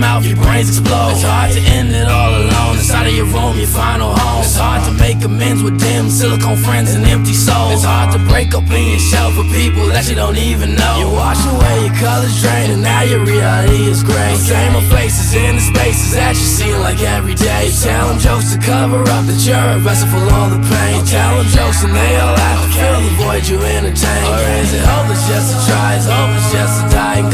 mouth, your brains explode. It's hard to end it all alone. Inside of your room, your final home. It's hard to make amends with them silicone friends and empty souls. It's hard to break up in your shell for people that you don't even know. You wash away your colors drain, and now your reality is gray. Same old faces in the spaces that you see like every day. You tell them jokes to cover up that you're a vessel full of the pain. You tell them jokes and they all laugh to fill the void you entertain. Or is it hopeless just to try? Is hopeless just to die and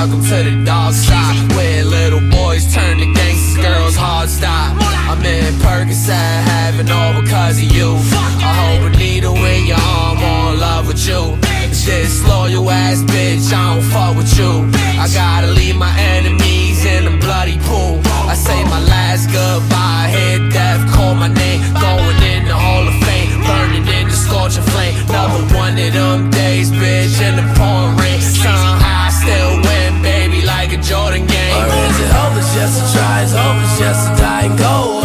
Welcome to the dark side, where little boys turn to gangsters, girls hard stop. I'm in Percocet, having all because of you. I hope a needle in your arm, all in love with you. This loyal ass bitch, I don't fuck with you. I gotta leave my just die and go